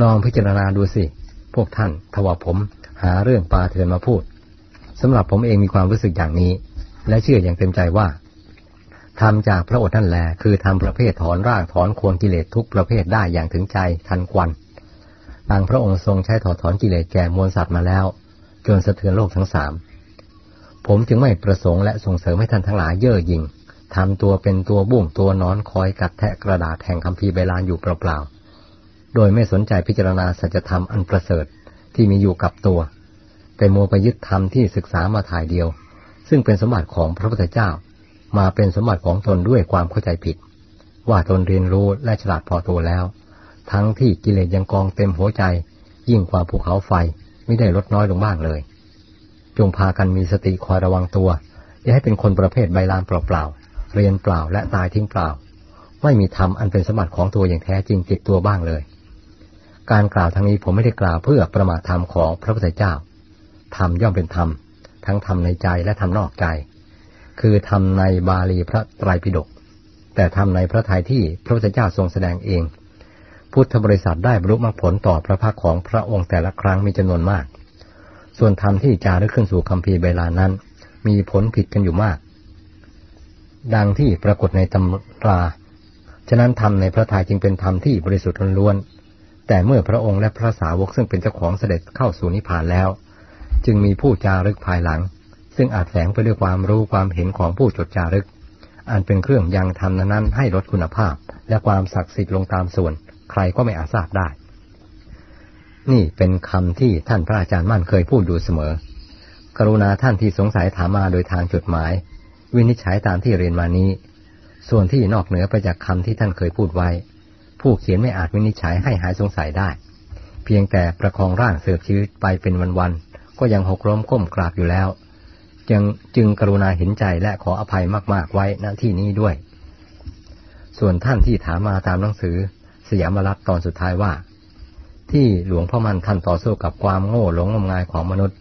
ลองพิจารณาดูสิ พวกท่านทว่าผม หาเรื่องปลาเถื่อนมาพูดสำหรับผมเองมีความรู้สึกอย่างนี้ และเชื่ออย่างเต็มใจว่าทำจากพระโอษฐ์นั่นแหละคือทำประเภทถอนรากถอนโคนกิเลสทุกประเภทได้อย่างถึงใจทันควันบางพระองค์ทรงใช้ถอดถอนกิเลสแก่มวลสัตว์มาแล้ว จนสะเทือนโลกทั้งสามผมจึงไม่ประสงค์และส่งเสริมให้ท่านทั้งหลายเย่อหยิ่งทำตัวเป็นตัวบุ้งตัวนอนคอยกัดแทะกระดาษแห่งคำพีใบลานอยู่เปล่าๆ โดยไม่สนใจพิจารณาสัจธรรมอันประเสริฐที่มีอยู่กับตัว แต่มัวไปยึดธรรมที่ศึกษามาถ่ายเดียว ซึ่งเป็นสมบัติของพระพุทธเจ้า มาเป็นสมบัติของตนด้วยความเข้าใจผิด ว่าตนเรียนรู้และฉลาดพอตัวแล้ว ทั้งที่กิเลสยังกองเต็มหัวใจ ยิ่งกว่าภูเขาไฟไม่ได้ลดน้อยลงบ้างเลย จงพากันมีสติคอยระวังตัว อย่าให้เป็นคนประเภทใบลานเปล่าๆเรียนเปล่าและตายทิ้งเปล่า ไม่มีธรรมอันเป็นสมบัติของตัวอย่างแท้จริงติดตัวบ้างเลย การกล่าวทางนี้ผมไม่ได้กล่าวเพื่อประมาทธรรมของพระพุทธเจ้า ธรรมย่อมเป็นธรรม ทั้งธรรมในใจและธรรมนอกใจ คือธรรมในบาลีพระไตรปิฎก แต่ธรรมในพระทัยที่พระพุทธเจ้าทรงแสดงเอง พุทธบริษัทได้บรรลุมรรคผลต่อพระภาคของพระองค์แต่ละครั้งมีจำนวนมาก ส่วนธรรมที่จารึกขึ้นสู่คำพีเวลานั้น มีผลผิดกันอยู่มาก ดังที่ปรากฏในตำรา ฉะนั้นธรรมในพระทัยจึงเป็นธรรมที่บริสุทธิ์ล้วน แต่เมื่อพระองค์และพระสาวกซึ่งเป็นเจ้าของเสด็จเข้าสู่นิพพานแล้ว จึงมีผู้จารึกภายหลัง ซึ่งอาจแฝงไปด้วยความรู้ความเห็นของผู้จดจารึก อันเป็นเครื่องยังทำนั้นให้ลดคุณภาพ และความศักดิ์สิทธิ์ลงตามส่วน ใครก็ไม่อาจทราบได้ นี่เป็นคำที่ท่านพระอาจารย์มั่นเคยพูดอยู่เสมอ กรุณาท่านที่สงสัยถามมาโดยทางจดหมาย วินิจฉัยตามที่เรียนมานี้ ส่วนที่นอกเหนือไปจากคำที่ท่านเคยพูดไว้ ผู้เขียนไม่อาจวินิจฉัยให้หายสงสัยได้ เพียงแต่ประคองร่างเสืบชีวิตไปเป็นวันๆก็ยังหกล้มก้มกราบอยู่แล้ว จึงจึงกรุณาเห็นใจและขออภัยมากๆไว้ณที่นี้ด้วย ส่วนท่านที่ถามมาตามหนังสือ สยามรัฐตอนสุดท้ายว่า ที่หลวงพ่อมันท่านต่อสู้กับความโง่หลงงมงายของมนุษย์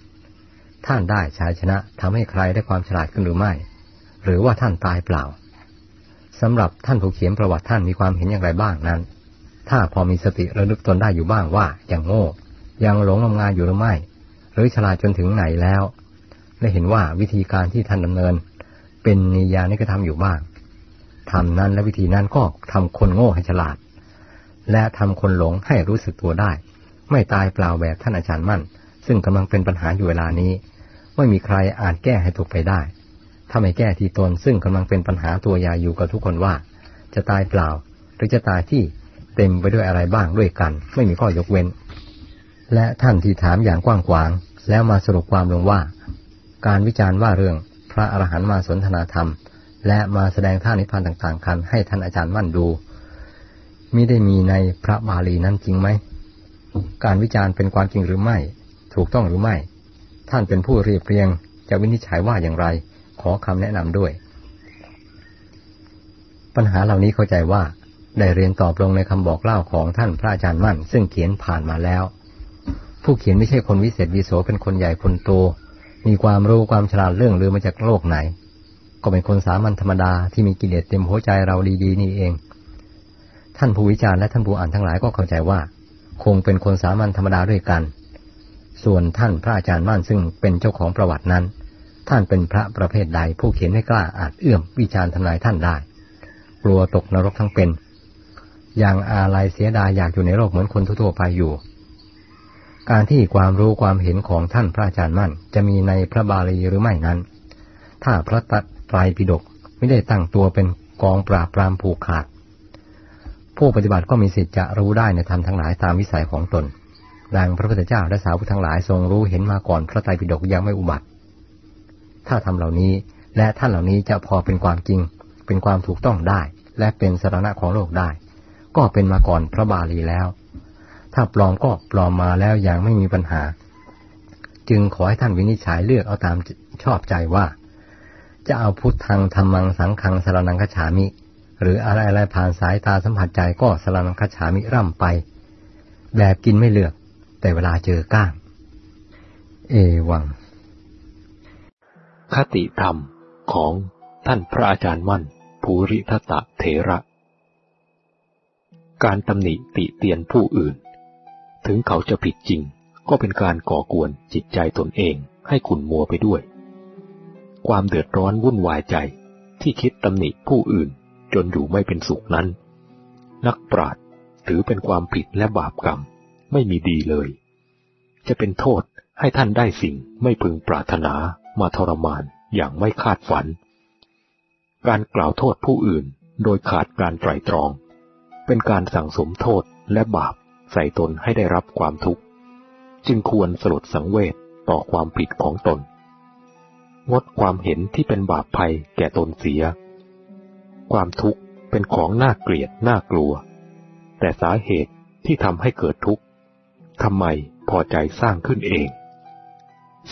ท่านได้ชายชนะทำให้ใครได้ความฉลาดขึ้นหรือไม่ หรือว่าท่านตายเปล่า สำหรับท่านผู้เขียนประวัติท่านมีความเห็นอย่างไรบ้างนั้น ถ้าพอมีสติระลึกตนได้อยู่บ้างว่าย่างโง่ ยังหลงงมงายอยู่หรือไม่ หรือฉลาดจนถึงไหนแล้วและเห็นว่าวิธีการที่ท่านดำเนิน เป็นนิยานิกระทำอยู่บ้างทำนั้นและวิธีนั้นก็ทำคนโง่ให้ฉลาด และทำคนหลงให้รู้สึกตัวได้ ไม่ตายเปล่าแบบท่านอาจารย์มั่น ซึ่งกำลังเป็นปัญหาอยู่เวลานี้ ไม่มีใครอาจแก้ให้ถูกไปได้ ถ้าไม่แก้ที่ตนซึ่งกำลังเป็นปัญหาตัวยาอยู่กับทุกคนว่า จะตายเปล่า หรือจะตายที่เต็มไปด้วยอะไรบ้างด้วยกัน ไม่มีข้อยกเว้น และท่านที่ถามอย่างกว้างขวาง แล้วมาสรุปความลงว่า การวิจารณ์ว่าเรื่องพระอรหันต์มาสนทนาธรรม และมาแสดงท่านิพพานต่าง ๆ กันให้ท่านอาจารย์มั่นดูมิได้มีในพระบาลีนั้นจริงไหม การวิจารณ์เป็นความจริงหรือไม่ ถูกต้องหรือไม่ ท่านเป็นผู้เรียบเรียง จะวินิจฉัยว่าอย่างไร ขอคำแนะนำด้วย ปัญหาเหล่านี้เข้าใจว่า ได้เรียนตอบลงในคำบอกเล่าของท่านพระอาจารย์มั่น ซึ่งเขียนผ่านมาแล้ว ผู้เขียนไม่ใช่คนวิเศษวิโสเป็นคนใหญ่คนโต มีความรู้ความฉลาดเรื่องลือมาจากโลกไหน ก็เป็นคนสามัญธรรมดาที่มีกิเลสเต็มหัวใจเราดีๆ นี่เอง ท่านผู้วิจารณ์และท่านผู้อ่านทั้งหลายก็เข้าใจว่า คงเป็นคนสามัญธรรมดาด้วยกัน ส่วนท่านพระอาจารย์มั่นซึ่งเป็นเจ้าของประวัตินั้น ท่านเป็นพระประเภทใด ผู้เขียนไม่กล้าอาจเอื้อมวิจารณ์ทำลายท่านได้ กลัวตกนรกทั้งเป็น อย่างอาลัยเสียดายอยากอยู่ในโลกเหมือนคนทั่วไปอยู่ การที่ความรู้ความเห็นของท่านพระอาจารย์มั่น จะมีในพระบาลีหรือไม่นั้น ถ้าพระตัไตรปิฎกไม่ได้ตั้งตัวเป็นกองปราบปรามผูกขาด ผู้ปฏิบัติก็มีสิทธิ์จะรู้ได้ในธรรมทั้งหลายตามวิสัยของตนดังพระพุทธเจ้าและสาวกทั้งหลายทรงรู้เห็นมาก่อนพระไตรปิฎกยังไม่อุบัติ ถ้าทำเหล่านี้ และท่านเหล่านี้จะพอเป็นความจริง เป็นความถูกต้องได้ และเป็นสาระของโลกได้ ก็เป็นมาก่อนพระบาลีแล้ว ถ้าปลอมก็ปลอมมาแล้วอย่างไม่มีปัญหา จึงขอให้ท่านวินิจฉัยเลือกเอาตามชอบใจว่า จะเอาพุทธังธรรมังสังขังสารนังคฉามิ หรืออะไรอะไรผ่านสายตาสัมผัสใจก็สารนังคฉามิร่ำไป แบบกินไม่เลือก แต่เวลาเจอก้าง เอวัง คติธรรมของท่านพระอาจารย์มั่น ภูริทัตเถระ การตำหนิติเตียนผู้อื่น ถึงเขาจะผิดจริง ก็เป็นการก่อกวนจิตใจตนเองให้ขุ่นมัวไปด้วย ความเดือดร้อนวุ่นวายใจที่คิดตำหนิผู้อื่นจนอยู่ไม่เป็นสุขนั้น นักปราชญ์ถือเป็นความผิดและบาปกรรมไม่มีดีเลย จะเป็นโทษให้ท่านได้สิ่งไม่พึงปรารถนา มาทรมานอย่างไม่คาดฝัน การกล่าวโทษผู้อื่นโดยขาดการไตรตรอง เป็นการสั่งสมโทษและบาปใส่ตนให้ได้รับความทุกข์ จึงควรสลดสังเวชต่อความผิดของตน งดความเห็นที่เป็นบาปภัยแก่ตนเสีย ความทุกข์เป็นของน่าเกลียดน่ากลัว แต่สาเหตุที่ทำให้เกิดทุกข์ทำไมพอใจสร้างขึ้นเอง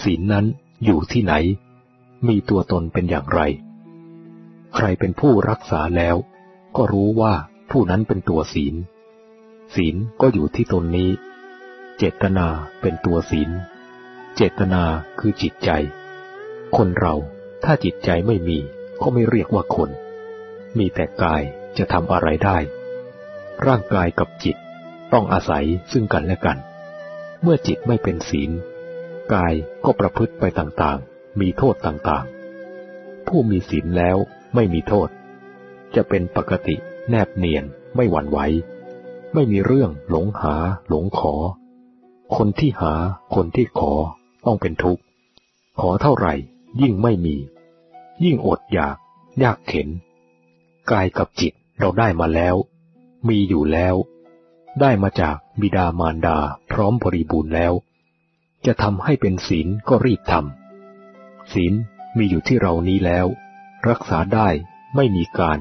ศีลนั้น อยู่ที่ไหน มีตัวตนเป็นอย่างไร ใครเป็นผู้รักษาแล้ว ก็รู้ว่าผู้นั้นเป็นตัวศีล ศีลก็อยู่ที่ตนนี้ เจตนาเป็นตัวศีล เจตนาคือจิตใจ คนเราถ้าจิตใจไม่มีก็ไม่เรียกว่าคน มีแต่กายจะทำอะไรได้ ร่างกายกับจิตต้องอาศัยซึ่งกันและกัน เมื่อจิตไม่เป็นศีล กายก็ประพฤติไปต่างๆ มีโทษต่างๆ ผู้มีศีลแล้วไม่มีโทษ จะเป็นปกติแนบเนียนไม่หวั่นไหวไม่มีเรื่องหลงหา หลงขอ คนที่หาคนที่ขอต้องเป็นทุกข์ ขอเท่าไหร่ยิ่งไม่มี ยิ่งอดอยาก ยากเข็น กายกับจิตเราได้มาแล้ว มีอยู่แล้ว ได้มาจากบิดามารดาพร้อมบริบูรณ์แล้ว จะทำให้เป็นศีลก็รีบทำศีลมีอยู่ที่เรานี้แล้ว รักษาได้ไม่มีการ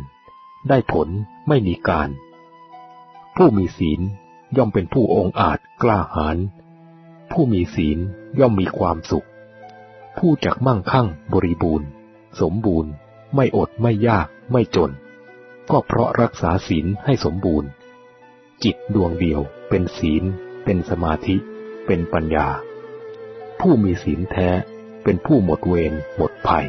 ได้ผลไม่มีการ ผู้มีศีลย่อมเป็นผู้องอาจกล้าหาญผู้มีศีลย่อมมีความสุข ผู้จักมั่งคั่งบริบูรณ์ สมบูรณ์ ไม่อดไม่ยากไม่จน ก็เพราะรักษาศีลให้สมบูรณ์ จิตดวงเดียวเป็นศีล เป็นสมาธิ เป็นปัญญา ผู้มีศีลแท้เป็นผู้หมดเวรหมดภัย